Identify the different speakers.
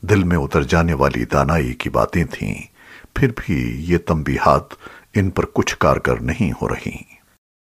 Speaker 1: دل میں اتر جانے والی دانائی کی باتیں تھیں، پھر بھی یہ تنبیہات ان پر کچھ کارگر نہیں ہو رہی۔